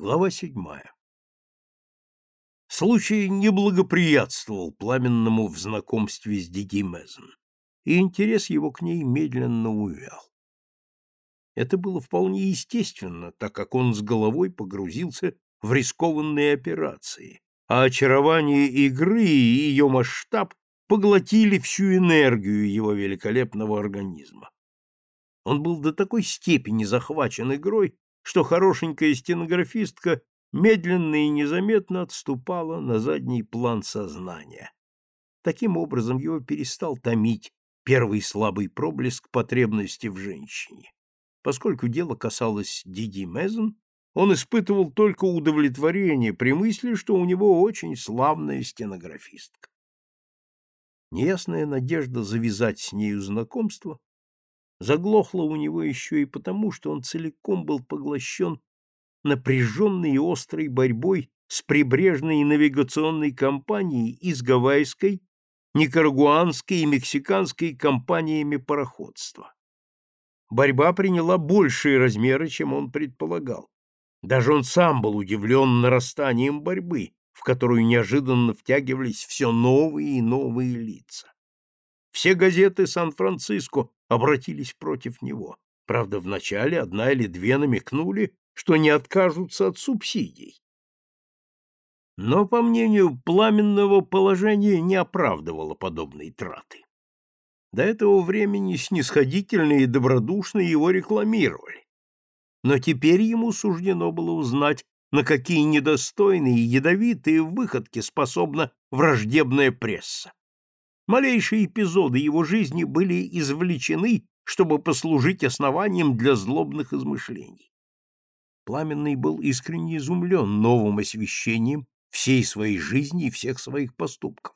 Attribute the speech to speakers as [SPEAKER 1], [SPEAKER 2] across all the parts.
[SPEAKER 1] Глава седьмая. Случай не благоприятствовал пламенному в знакомстве с Диди Мезен, и интерес его к ней медленно увял. Это было вполне естественно, так как он с головой погрузился в рискованные операции, а очарование игры и ее масштаб поглотили всю энергию его великолепного организма. Он был до такой степени захвачен игрой, что хорошенькая стенографистка медленно и незаметно отступала на задний план сознания. Таким образом его перестал томить первый слабый проблеск потребности в женщине. Поскольку дело касалось Диди Мезен, он испытывал только удовлетворение при мысли, что у него очень славная стенографистка. Неясная надежда завязать с нею знакомство заглохла у него еще и потому, что он целиком был поглощен напряженной и острой борьбой с прибрежной навигационной компанией и с гавайской, никарагуанской и мексиканской компаниями пароходства. Борьба приняла большие размеры, чем он предполагал. Даже он сам был удивлен нарастанием борьбы, в которую неожиданно втягивались все новые и новые лица. Все газеты Сан-Франциско обратились против него. Правда, вначале одна или две намекнули, что не откажутся от субсидий. Но, по мнению пламенного положения, не оправдывало подобной траты. До этого времени снисходительно и добродушно его рекламировали. Но теперь ему суждено было узнать, на какие недостойные и ядовитые выходки способна враждебная пресса. Малейшие эпизоды его жизни были извлечены, чтобы послужить основанием для злобных измышлений. Пламенный был искренне изумлен новым освещением всей своей жизни и всех своих поступков.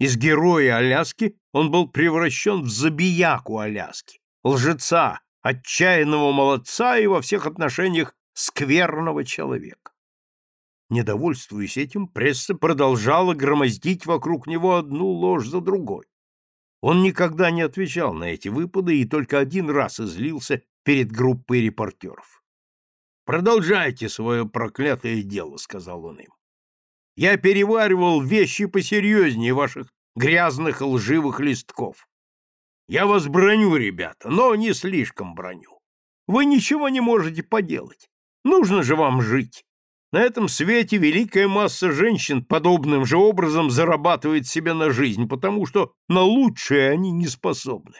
[SPEAKER 1] Из героя Аляски он был превращен в забияку Аляски, лжеца, отчаянного молодца и во всех отношениях скверного человека. Недовольствуясь этим, пресса продолжала громоздить вокруг него одну ложь за другой. Он никогда не отвечал на эти выпады и только один раз излился перед группой репортеров. «Продолжайте свое проклятое дело», — сказал он им. «Я переваривал вещи посерьезнее ваших грязных лживых листков. Я вас броню, ребята, но не слишком броню. Вы ничего не можете поделать. Нужно же вам жить. На этом свете великая масса женщин подобным же образом зарабатывает себе на жизнь, потому что на лучшее они не способны.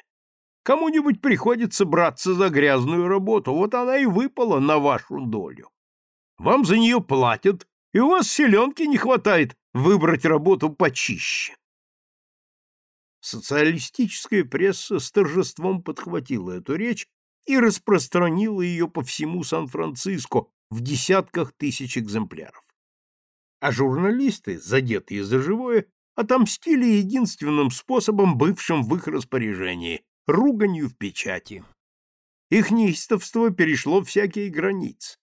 [SPEAKER 1] Кому-нибудь приходится браться за грязную работу, вот она и выпала на вашу долю. Вам за нее платят, и у вас селенки не хватает выбрать работу почище. Социалистическая пресса с торжеством подхватила эту речь и распространила ее по всему Сан-Франциско, в десятках тысяч экземпляров. А журналисты, задетые за живое, отомстили единственным способом, бывшим в их распоряжении – руганью в печати. Их неистовство перешло всякие границы.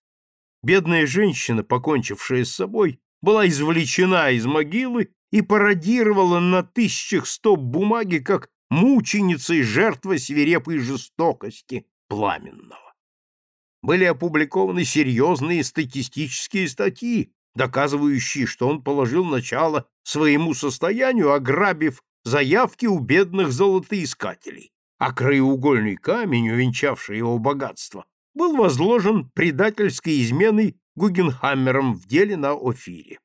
[SPEAKER 1] Бедная женщина, покончившая с собой, была извлечена из могилы и пародировала на тысячах стоп бумаги как мученица и жертва свирепой жестокости пламенного были опубликованы серьезные статистические статьи, доказывающие, что он положил начало своему состоянию, ограбив заявки у бедных золотоискателей, а краеугольный камень, увенчавший его богатство, был возложен предательской изменой Гугенхаммером в деле на Офире.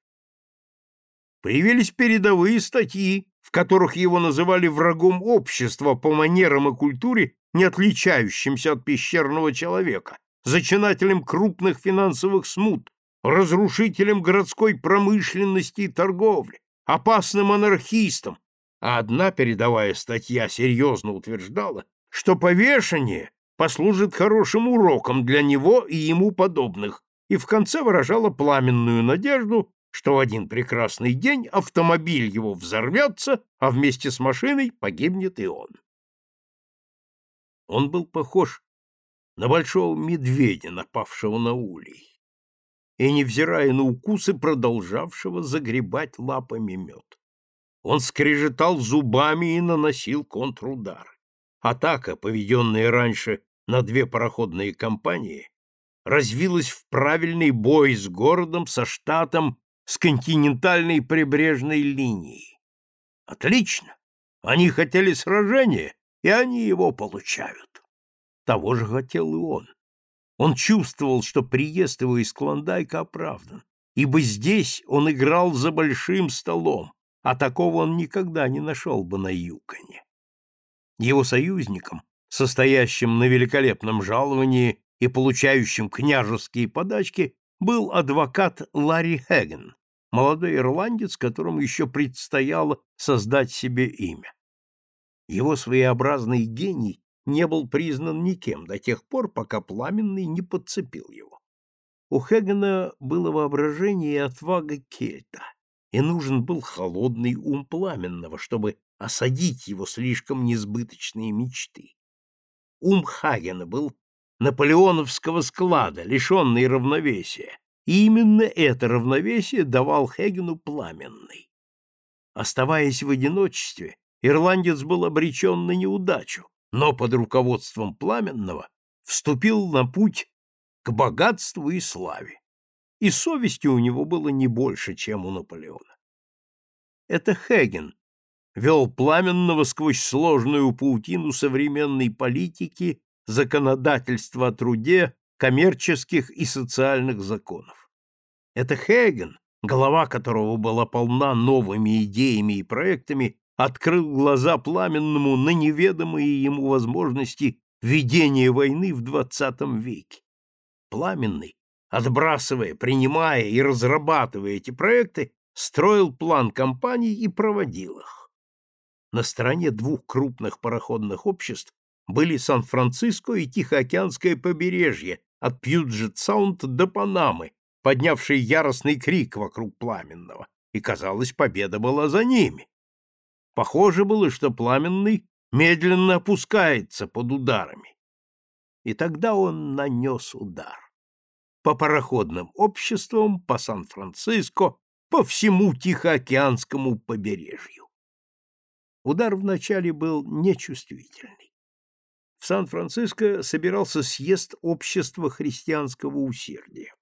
[SPEAKER 1] Появились передовые статьи, в которых его называли врагом общества по манерам и культуре, не отличающимся от пещерного человека, зачинателем крупных финансовых смут, разрушителем городской промышленности и торговли, опасным анархистом, а одна передовая статья серьезно утверждала, что повешение послужит хорошим уроком для него и ему подобных, и в конце выражала пламенную надежду, что в один прекрасный день автомобиль его взорвется, а вместе с машиной погибнет и он. Он был похож на большого медведя, напавшего на улей, и, невзирая на укусы, продолжавшего загребать лапами мед. Он скрежетал зубами и наносил контрудары. Атака, поведенная раньше на две пароходные компании, развилась в правильный бой с городом, со штатом, с континентальной прибрежной линией. Отлично! Они хотели сражения, и они его получают. Того же хотел и он. Он чувствовал, что приезд его из Клондайка оправдан, ибо здесь он играл за большим столом, а такого он никогда не нашел бы на Юконе. Его союзником, состоящим на великолепном жаловании и получающим княжеские подачки, был адвокат Ларри Хеген, молодой ирландец, которому еще предстояло создать себе имя. Его своеобразный гений не был признан никем до тех пор, пока Пламенный не подцепил его. У Хегена было воображение и отвага кельта, и нужен был холодный ум Пламенного, чтобы осадить его слишком несбыточные мечты. Ум Хагена был наполеоновского склада, лишенный равновесия, и именно это равновесие давал Хегену Пламенный. Оставаясь в одиночестве, ирландец был обречен на неудачу, но под руководством Пламенного вступил на путь к богатству и славе. И совести у него было не больше, чем у Наполеона. Это Хеген вел Пламенного сквозь сложную паутину современной политики, законодательства о труде, коммерческих и социальных законов. Это Хеген, голова которого была полна новыми идеями и проектами, открыл глаза пламенному на неведомые ему возможности ведения войны в XX веке. Пламенный, отбрасывая, принимая и разрабатывая эти проекты, строил план компаний и проводил их. На стороне двух крупных пароходных обществ были Сан-Франциско и Тихоокеанское побережье от Пьюджет-Саунд до Панамы, поднявший яростный крик вокруг Пламенного, и, казалось, победа была за ними. Похоже было, что Пламенный медленно опускается под ударами. И тогда он нанес удар. По пароходным обществам, по Сан-Франциско, по всему Тихоокеанскому побережью. Удар вначале был нечувствительный. В Сан-Франциско собирался съезд общества христианского усердия.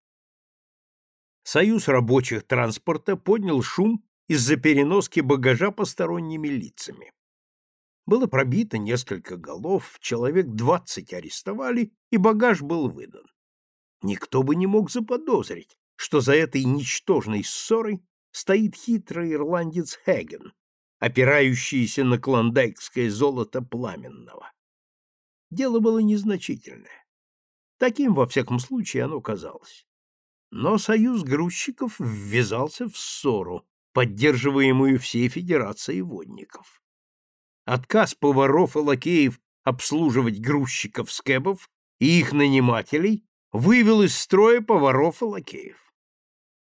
[SPEAKER 1] Союз рабочих транспорта поднял шум из-за переноски багажа посторонними лицами. Было пробито несколько голов, человек двадцать арестовали, и багаж был выдан. Никто бы не мог заподозрить, что за этой ничтожной ссорой стоит хитрый ирландец Хеген, опирающийся на клондайкское золото пламенного. Дело было незначительное. Таким, во всяком случае, оно казалось. Но союз грузчиков ввязался в ссору, поддерживаемую всей Федерацией водников. Отказ поваров и лакеев обслуживать грузчиков-скэбов и их нанимателей вывел из строя поваров и лакеев.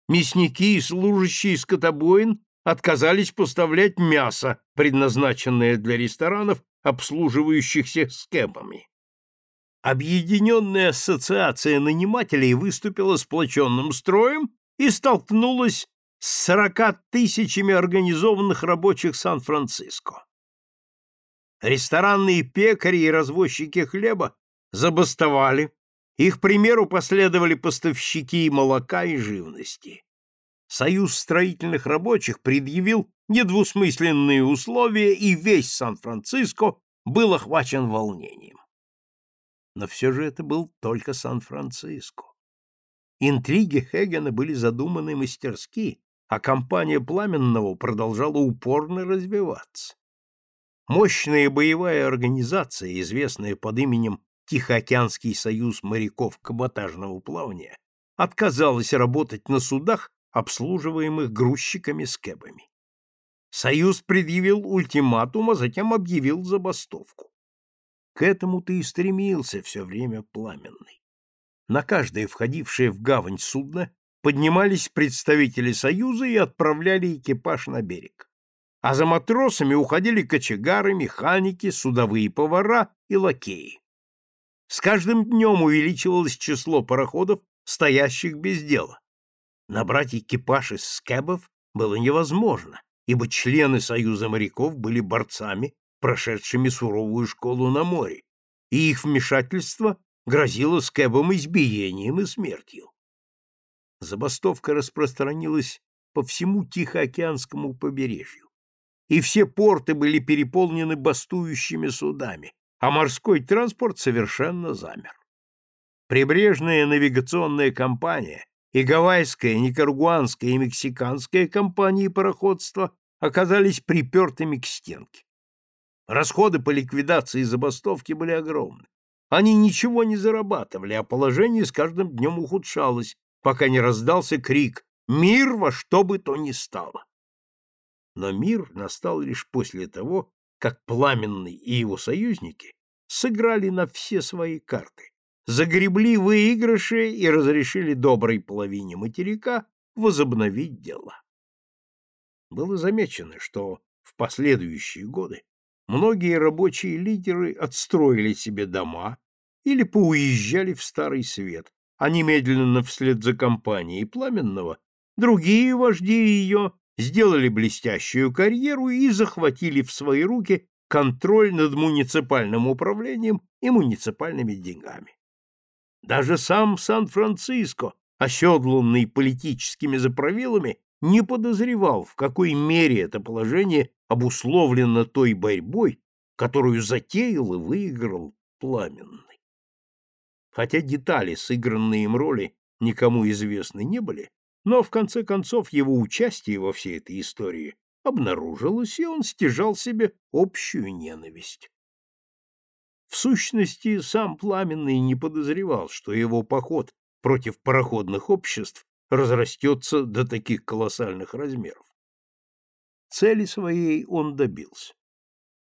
[SPEAKER 1] Мясники и служащие скотобоин отказались поставлять мясо, предназначенное для ресторанов, обслуживающихся скэбами. Объединенная ассоциация нанимателей выступила сплоченным строем и столкнулась с сорока тысячами организованных рабочих Сан-Франциско. Ресторанные пекари и развозчики хлеба забастовали, их примеру последовали поставщики молока и живности. Союз строительных рабочих предъявил недвусмысленные условия, и весь Сан-Франциско был охвачен волнением. Но все же это был только Сан-Франциско. Интриги Хегена были задуманы мастерски, а компания Пламенного продолжала упорно развиваться. Мощная боевая организация, известная под именем Тихоокеанский союз моряков каботажного плавания, отказалась работать на судах, обслуживаемых грузчиками-скэбами. Союз предъявил ультиматум, а затем объявил забастовку. К этому ты и стремился все время пламенный. На каждое входившее в гавань судно поднимались представители Союза и отправляли экипаж на берег. А за матросами уходили кочегары, механики, судовые повара и лакеи. С каждым днем увеличивалось число пароходов, стоящих без дела. Набрать экипаж из скэбов было невозможно, ибо члены Союза моряков были борцами, прошедшими суровую школу на море, и их вмешательство грозила скэбом избиением и смертью. Забастовка распространилась по всему Тихоокеанскому побережью, и все порты были переполнены бастующими судами, а морской транспорт совершенно замер. Прибрежная навигационная компания и гавайская, никарагуанская и мексиканская компании пароходства оказались припертыми к стенке. Расходы по ликвидации забастовки были огромны. Они ничего не зарабатывали, а положение с каждым днем ухудшалось, пока не раздался крик «Мир во что бы то ни стало!». Но мир настал лишь после того, как Пламенный и его союзники сыграли на все свои карты, загребли выигрыши и разрешили доброй половине материка возобновить дела. Было замечено, что в последующие годы многие рабочие лидеры отстроили себе дома или поуезжали в Старый Свет, а немедленно вслед за компанией Пламенного другие вожди ее сделали блестящую карьеру и захватили в свои руки контроль над муниципальным управлением и муниципальными деньгами. Даже сам Сан-Франциско, оседланный политическими заправилами, не подозревал, в какой мере это положение обусловлено той борьбой, которую затеял и выиграл Пламенный. Хотя детали сыгранные им роли никому известны не были, но в конце концов его участие во всей этой истории обнаружилось, и он стяжал себе общую ненависть. В сущности, сам Пламенный не подозревал, что его поход против пароходных обществ разрастется до таких колоссальных размеров. Цели своей он добился.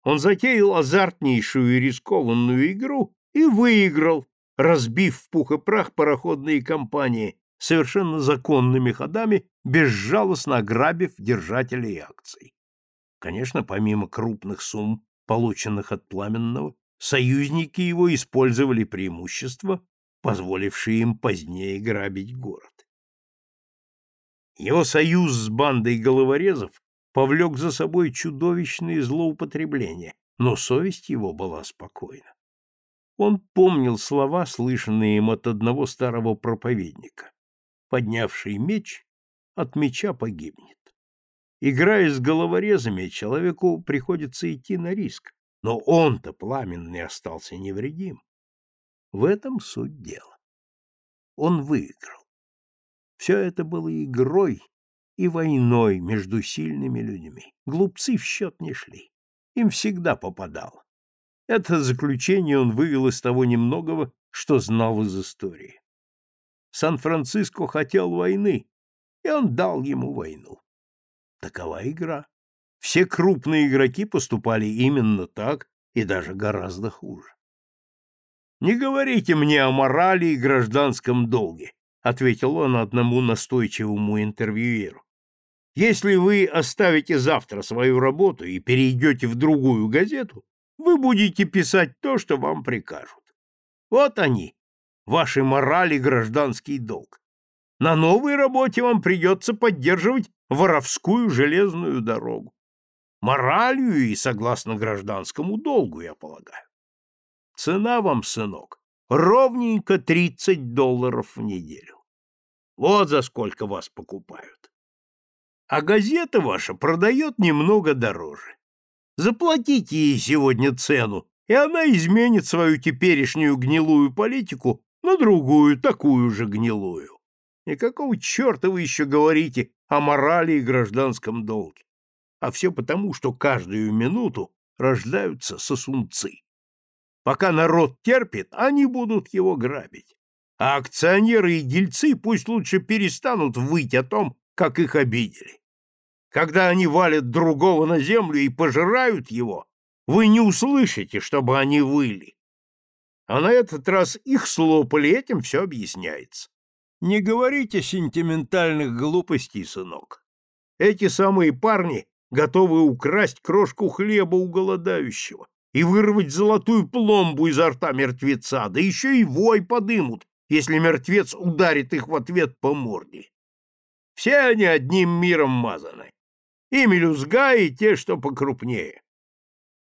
[SPEAKER 1] Он затеял азартнейшую и рискованную игру и выиграл, разбив в пух и прах пароходные компании, совершенно законными ходами, безжалостно ограбив держателей акций. Конечно, помимо крупных сумм, полученных от Пламенного, союзники его использовали преимущества, позволившие им позднее грабить город. Его союз с бандой головорезов повлек за собой чудовищные злоупотребления, но совесть его была спокойна. Он помнил слова, слышанные им от одного старого проповедника. «Поднявший меч от меча погибнет». Играя с головорезами, человеку приходится идти на риск, но он-то пламенный остался невредим. В этом суть дела. Он выиграл. Все это было игрой и войной между сильными людьми. Глупцы в счет не шли. Им всегда попадало. Это заключение он вывел из того немногого, что знал из истории. Сан-Франциско хотел войны, и он дал ему войну. Такова игра. Все крупные игроки поступали именно так и даже гораздо хуже. «Не говорите мне о морали и гражданском долге», — ответил он одному настойчивому интервьюеру. «Если вы оставите завтра свою работу и перейдете в другую газету, вы будете писать то, что вам прикажут. Вот они, ваши морали и гражданский долг. На новой работе вам придется поддерживать воровскую железную дорогу. Моралью и согласно гражданскому долгу, я полагаю. Цена вам, сынок, ровненько 30 долларов в неделю. Вот за сколько вас покупают. А газета ваша продает немного дороже. Заплатите ей сегодня цену, и она изменит свою теперешнюю гнилую политику на другую, такую же гнилую. И какого черта вы еще говорите о морали и гражданском долге? А все потому, что каждую минуту рождаются сосунцы. Пока народ терпит, они будут его грабить. А акционеры и дельцы пусть лучше перестанут выть о том, как их обидели. Когда они валят другого на землю и пожирают его, вы не услышите, чтобы они выли. А на этот раз их слопали, этим все объясняется. Не говорите сентиментальных глупостей, сынок. Эти самые парни готовы украсть крошку хлеба у голодающего и вырвать золотую пломбу изо рта мертвеца, да еще и вой подымут, если мертвец ударит их в ответ по морде. Все они одним миром мазаны и мелюзга, и те, что покрупнее.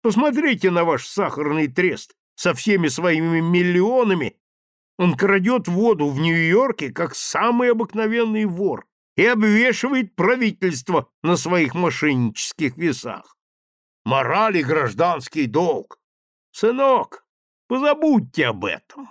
[SPEAKER 1] Посмотрите на ваш сахарный трест со всеми своими миллионами Он крадет воду в Нью-Йорке, как самый обыкновенный вор, и обвешивает правительство на своих мошеннических весах. Мораль и гражданский долг. Сынок, позабудьте об этом.